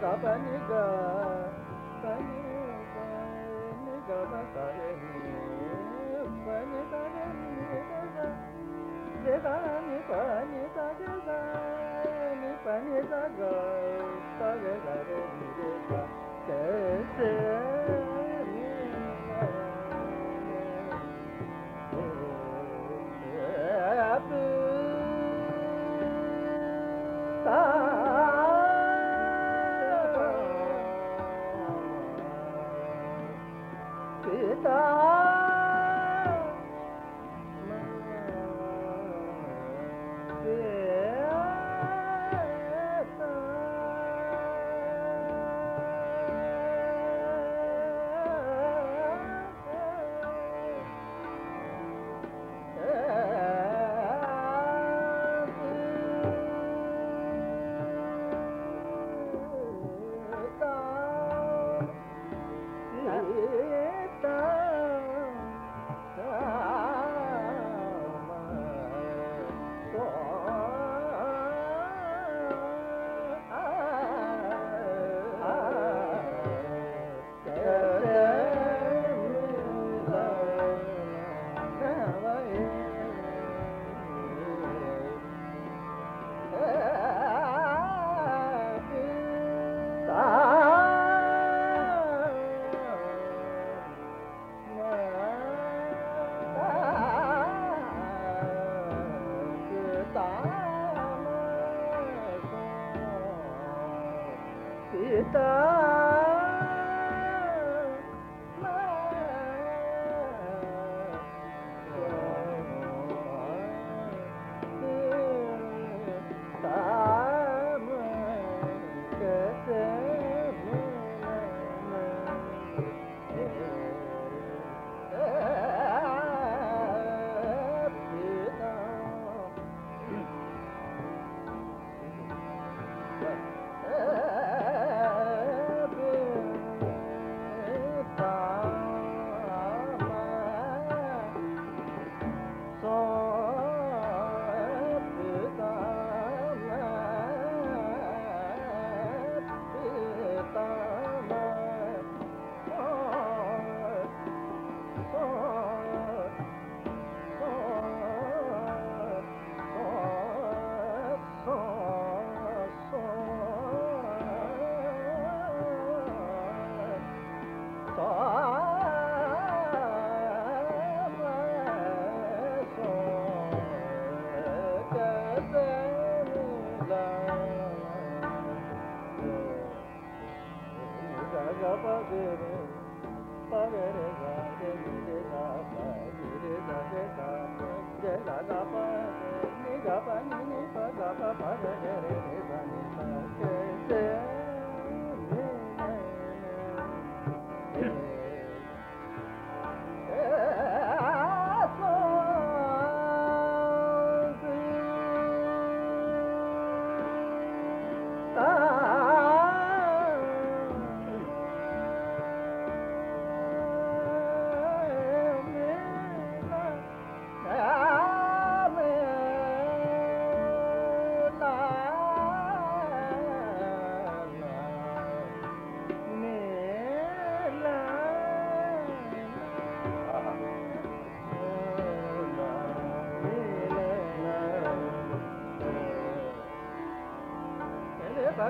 咱们那个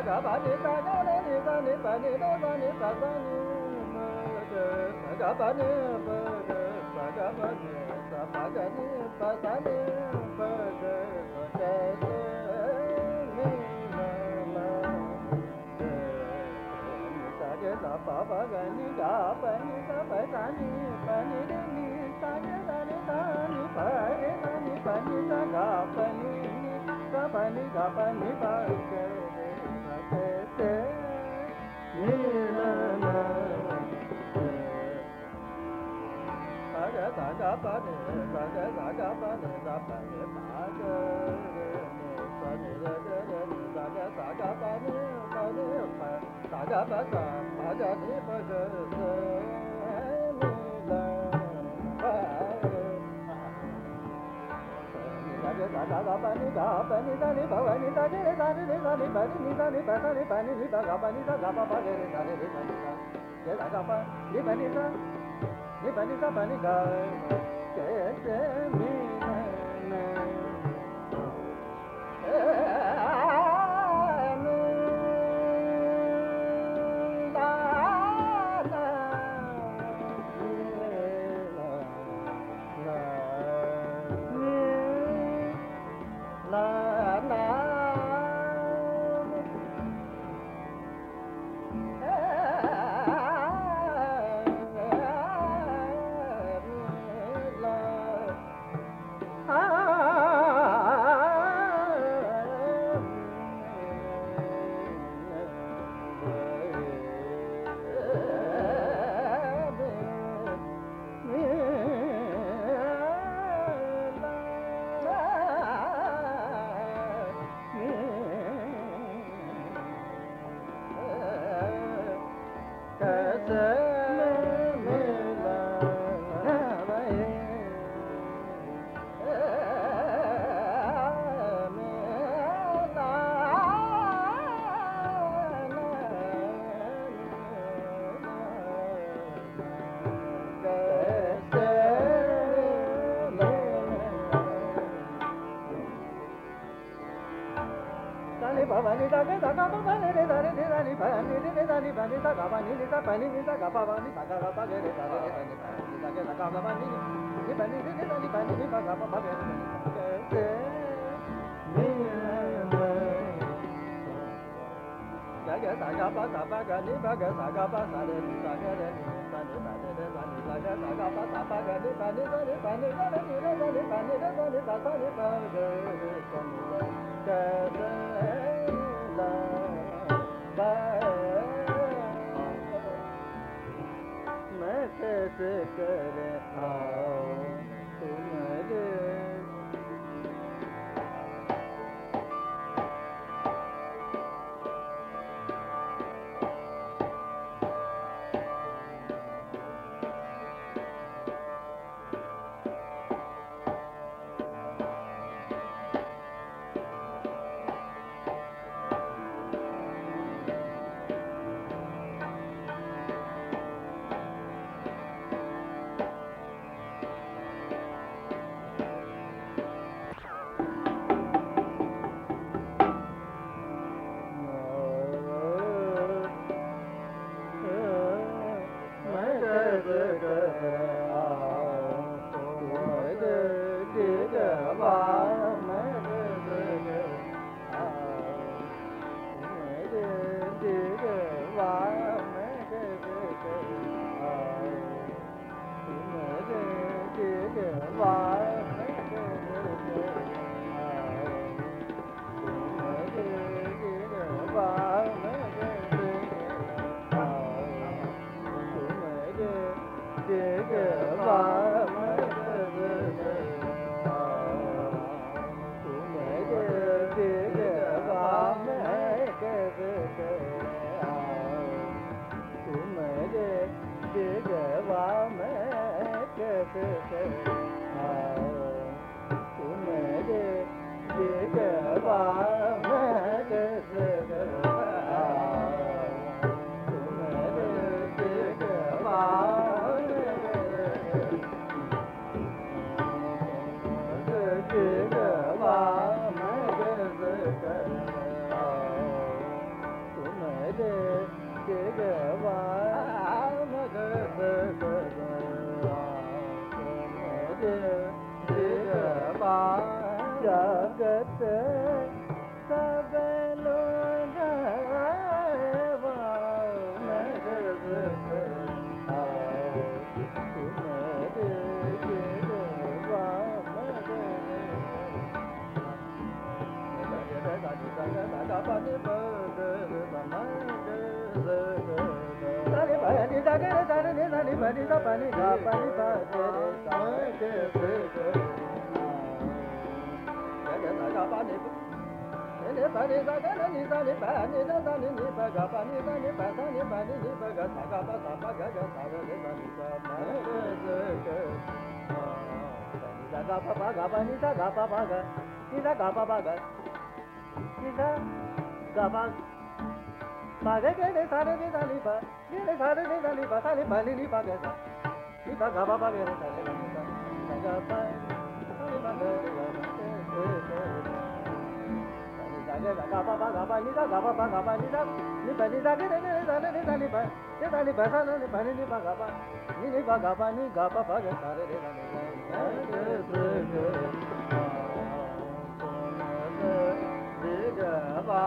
ga ba ni ga le ni sa ni pa ni do sa ni sa sa ni ma ga sa ga ba ni pa ga sa ga ba ni sa pa ga ni pa sa ni pa ga sa ga se ni ma ma ni sa ga sa pa pa ga ni ga pa ni sa pa sa ni pa ni de ni ga ni ni ni ni ga ni ni ni ga ni 啥尼巴尼，啥尼勒勒，啥尼勒勒，啥，你干的，你干的，你干的。Thank you. pani da गे गे रे सा रे गे सा ली बा गे रे सा रे गे सा ली बा सा ली बा ली ली बा गे सा ली बा गा बा बा गे रे सा रे गे सा सा गा बा सा ली बा गे रे गा बा गे गे गे गे गा बा बा गा बा ली दा गा बा बा गा बा ली दा ली बा ली दा गे रे गे रे सा रे गे सा ली बा गे सा ली बा सा ली बा ली बा गा बा ली ली बा गा बा ली गा बा बा गे सा रे गे सा ली गे गे गे गे गा बा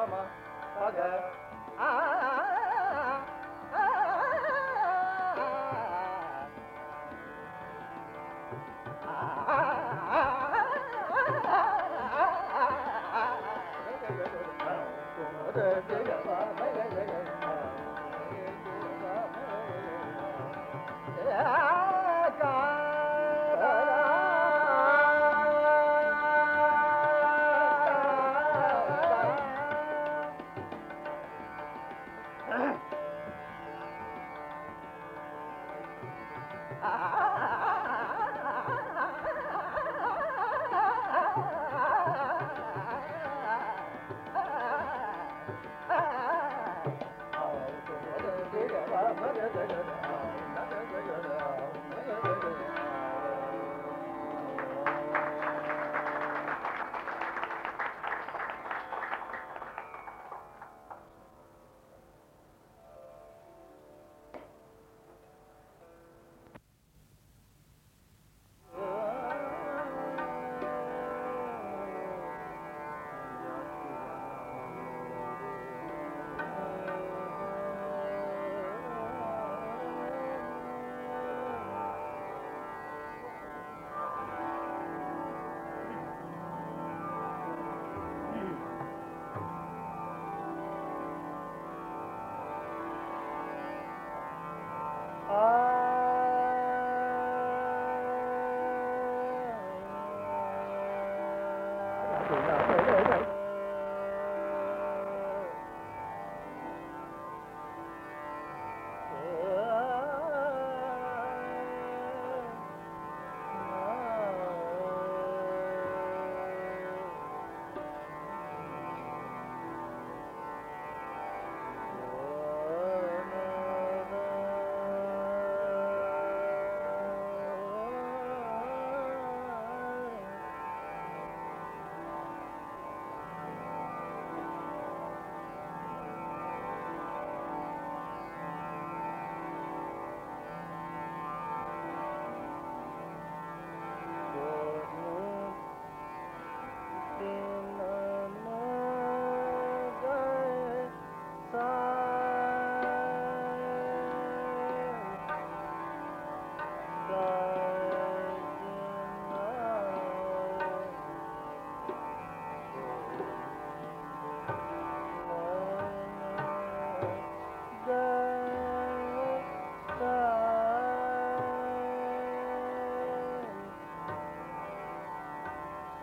Rama Pada. Ah.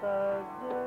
buzzer.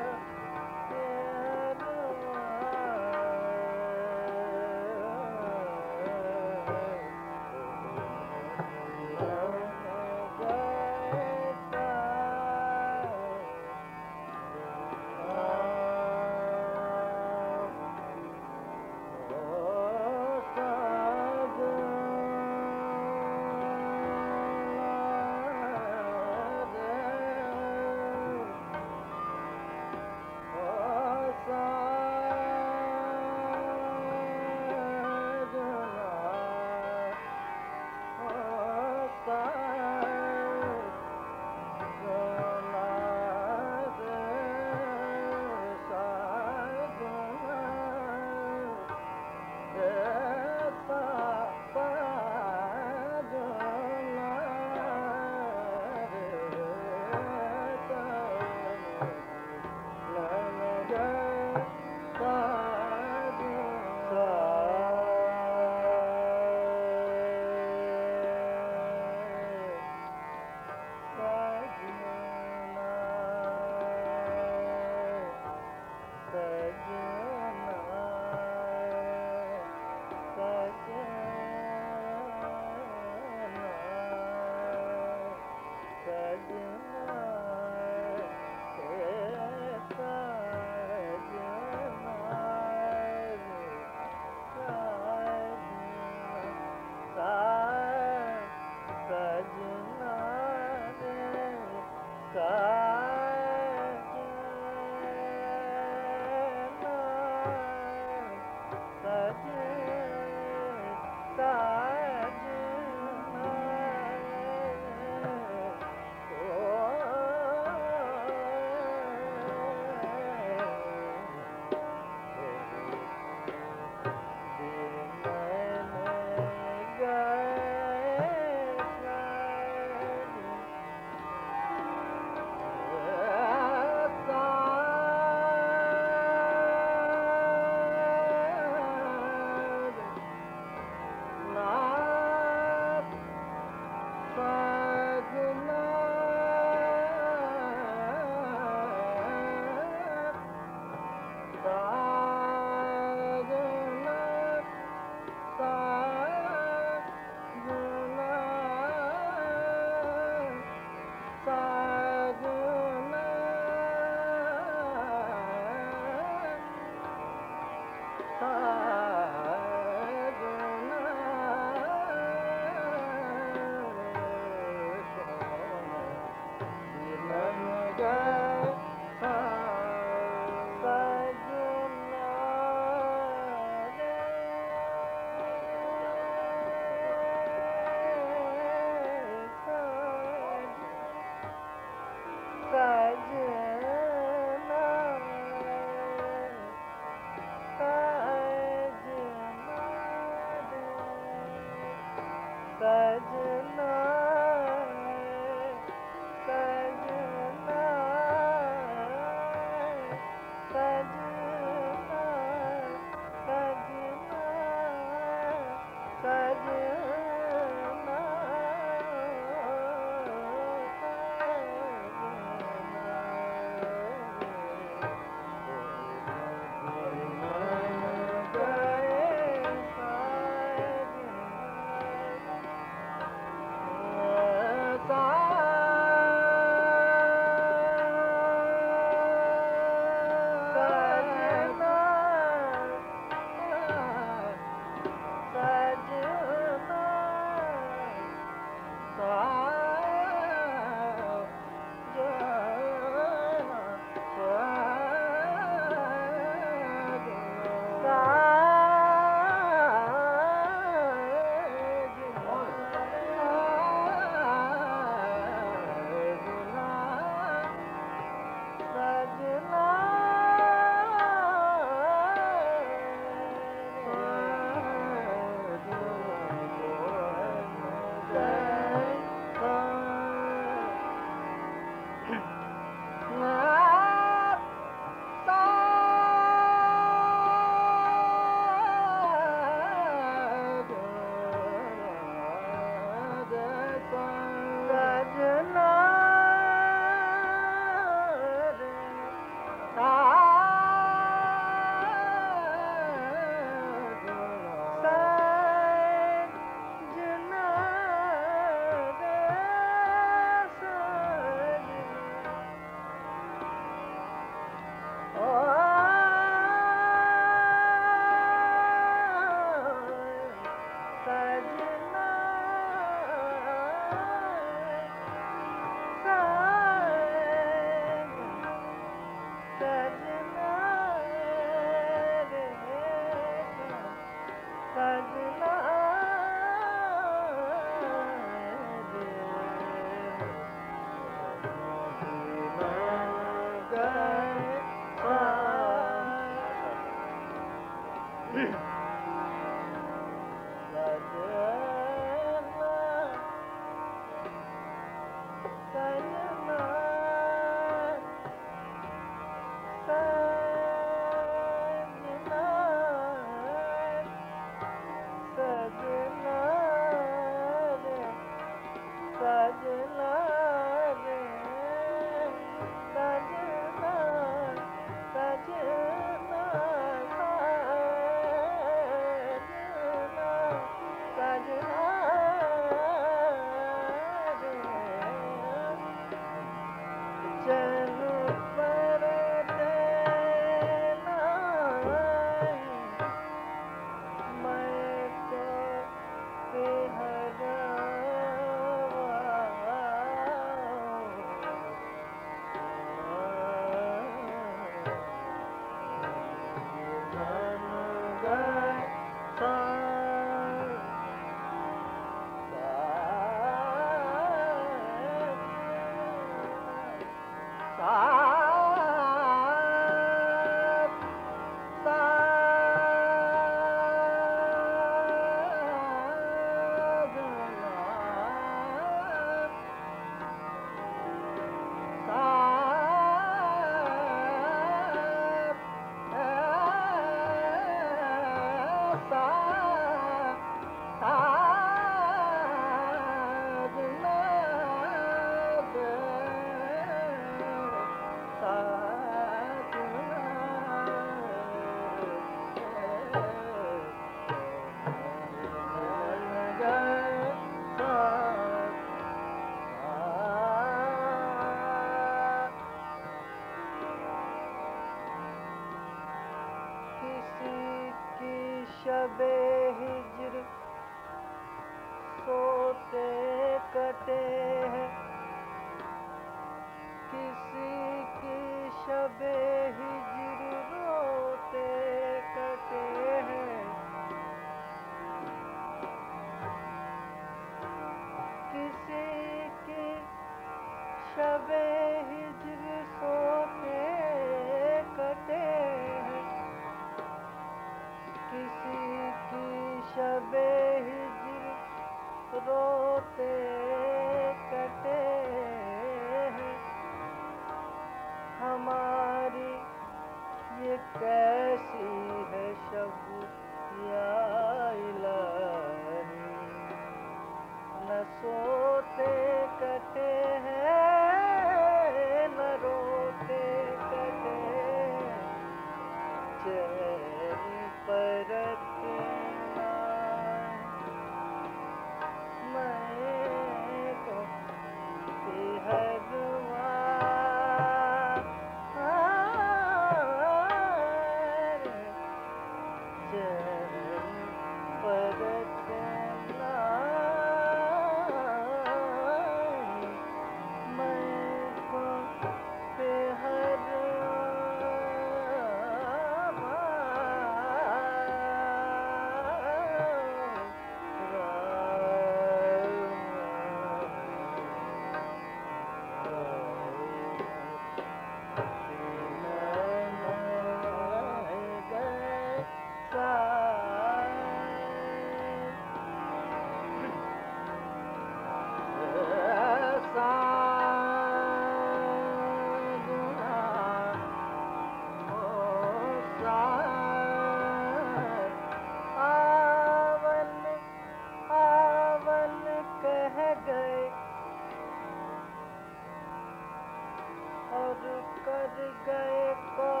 कर गए कौन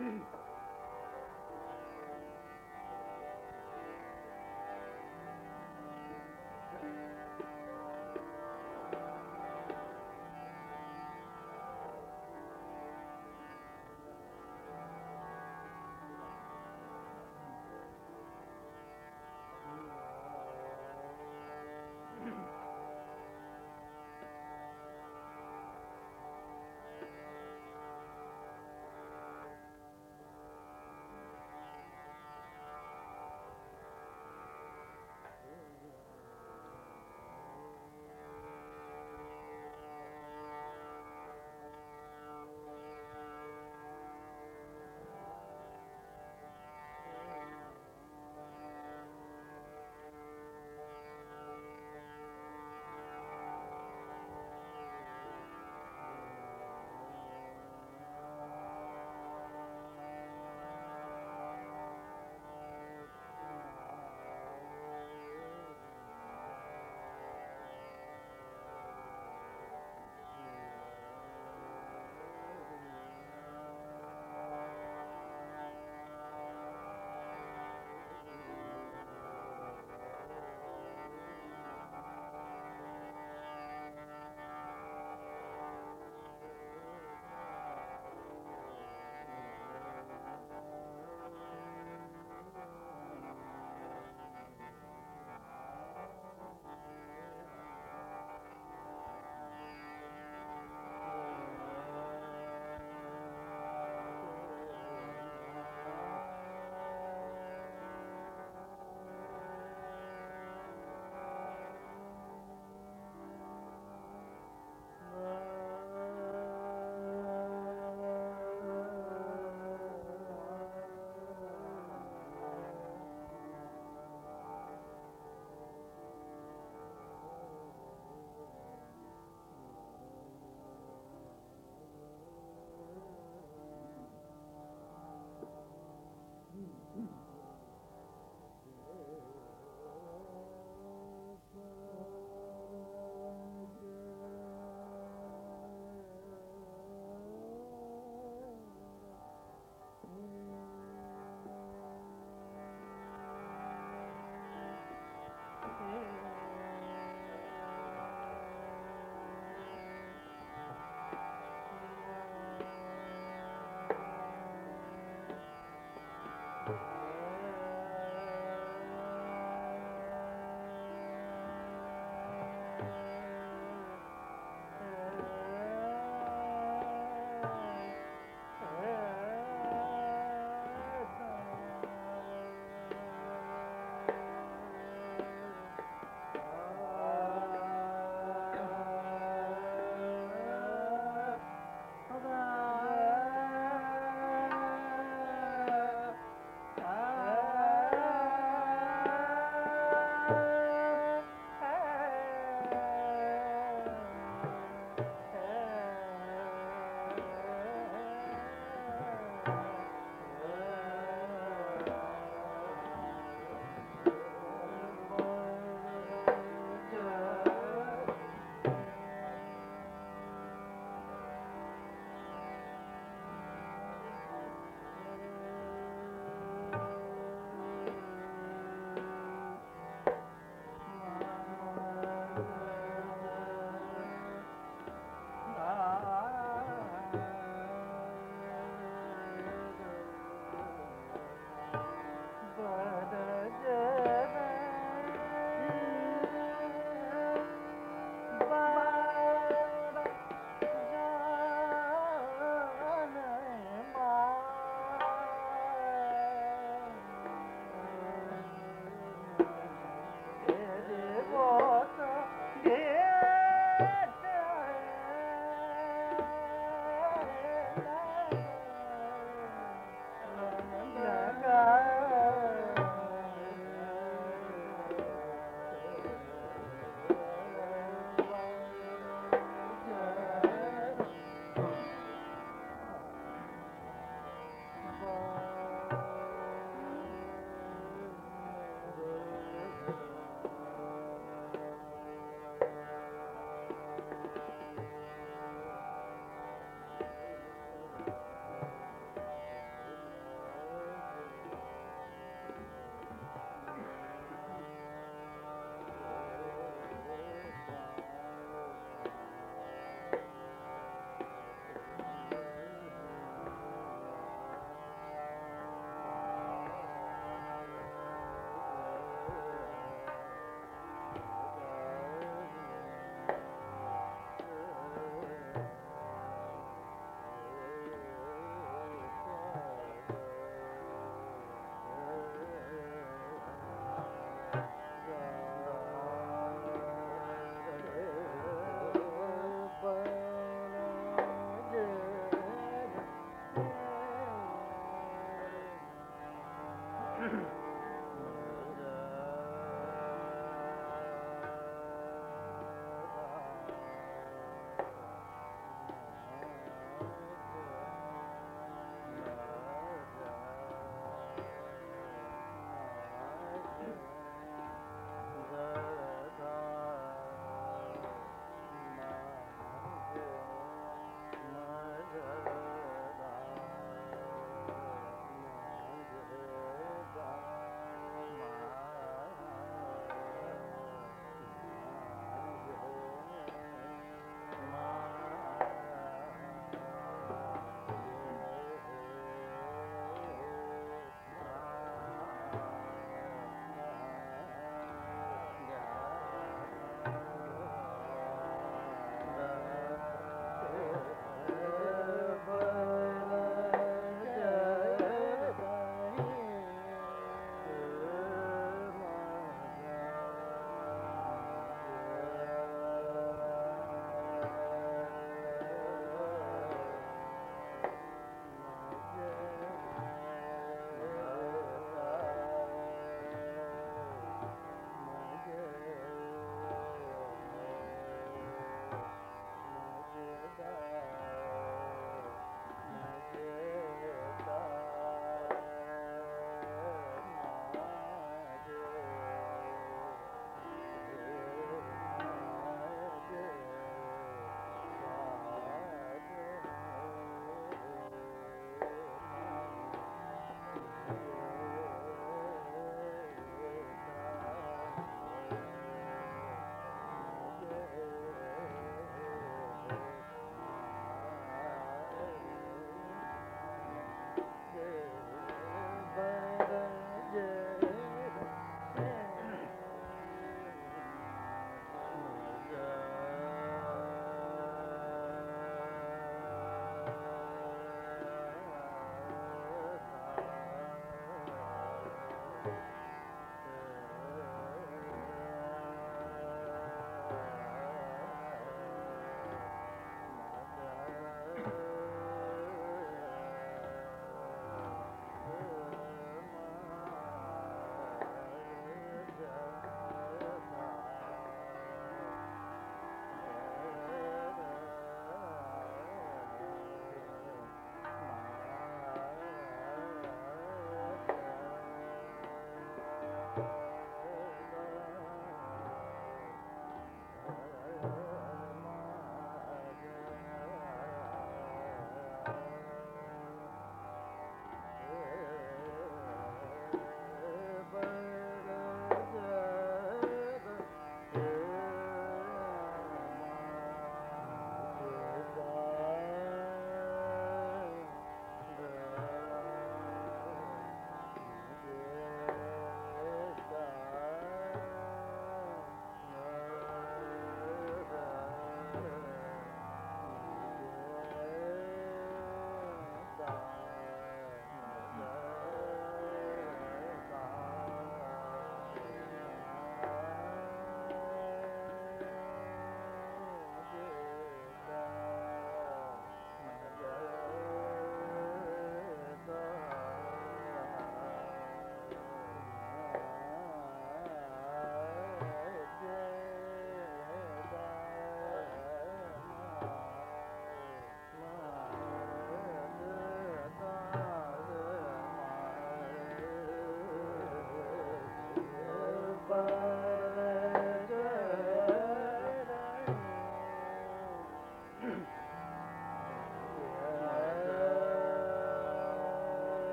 嗯。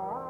Ma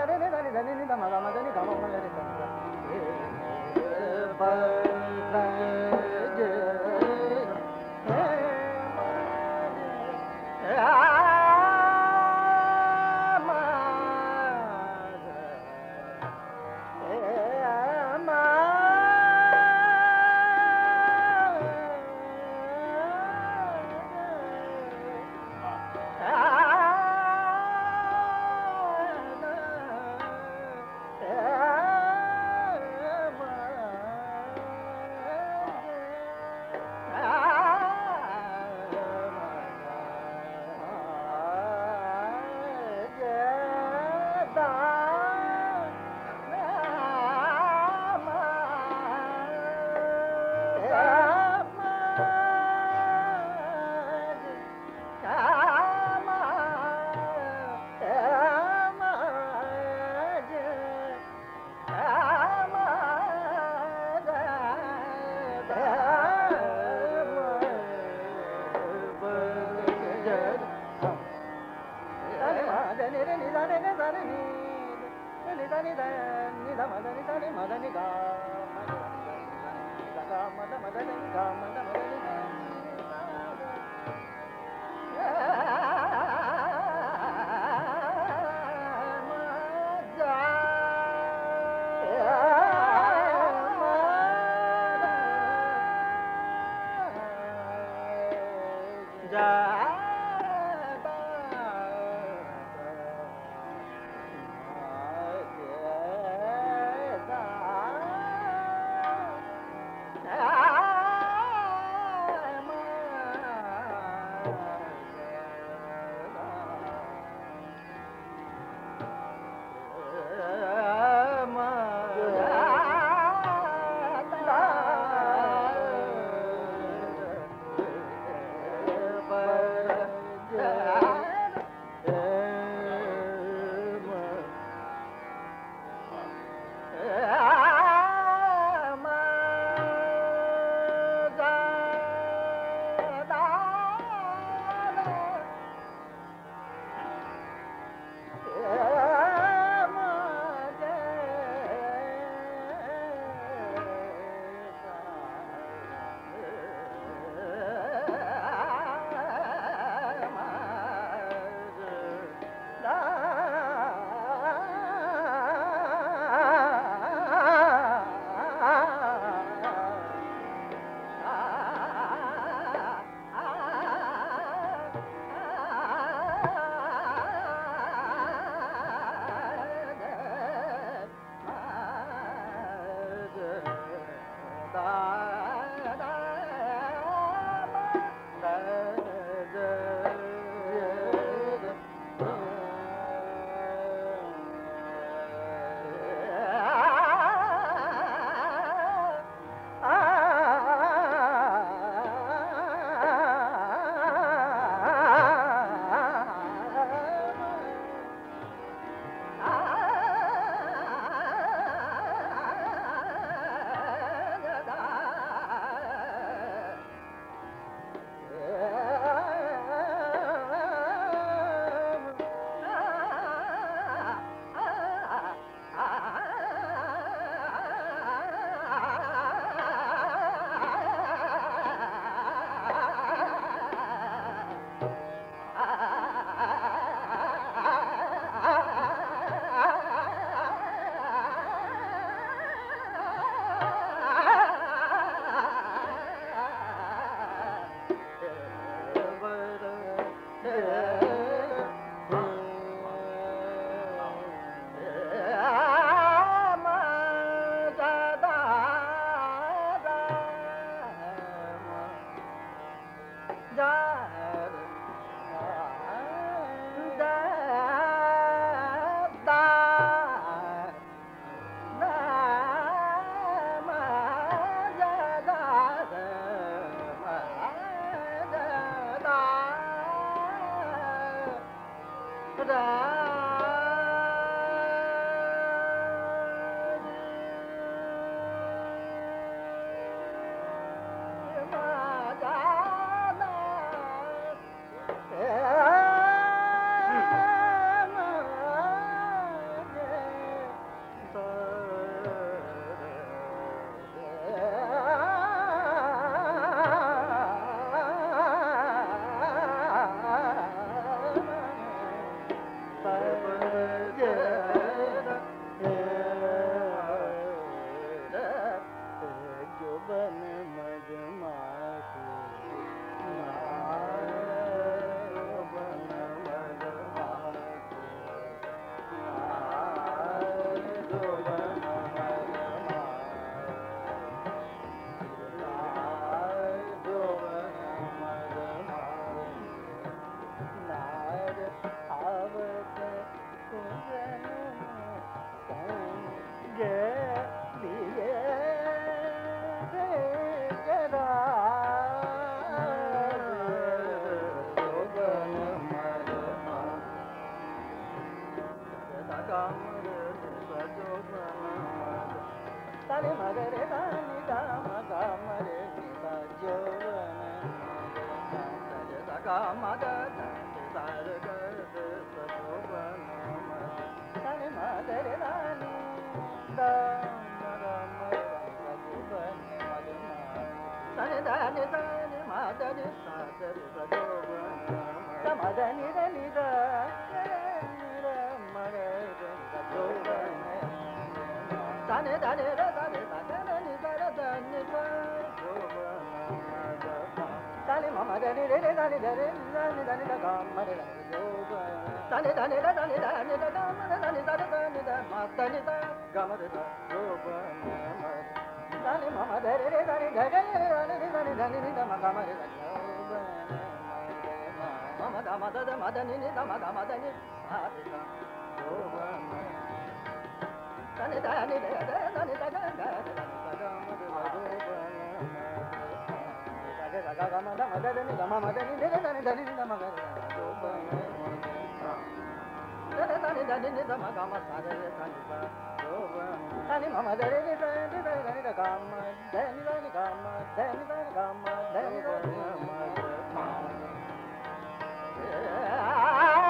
Ah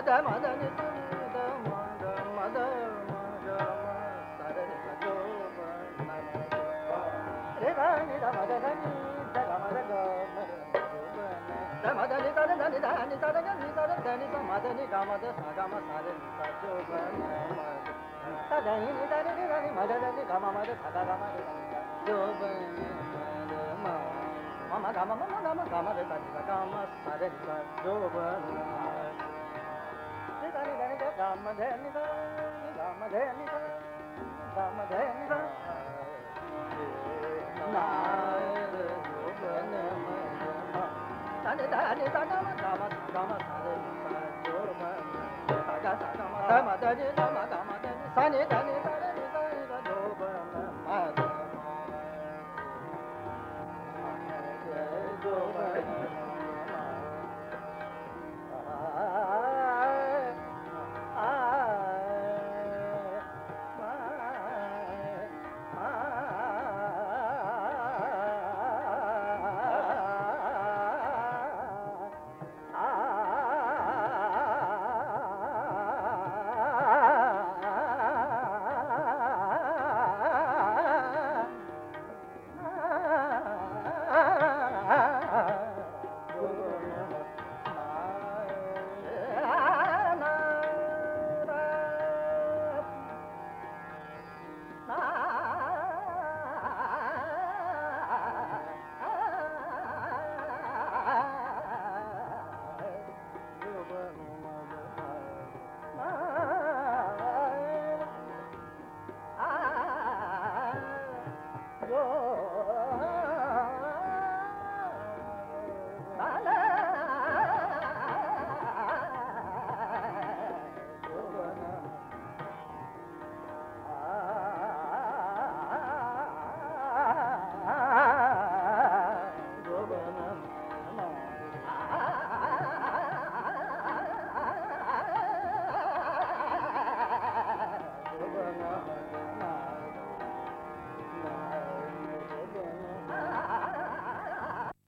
మద మద మద మద మదని తన దని దని తన గని తన దని స మదని గమద సగమ సరే సజోగ తదని తని గని మదని గమ మద సగ గమ జోగ మమ గమ మమ గమ గమ రే తని గమ సరే సజోగ رام دھیندا رام دھیندا رام دھیندا اے نار جو من ۾ آهي تنهن داني دانا سما سما سما ساري ما جو رکا آجا سما سما ما ديني ما داما تنهن داني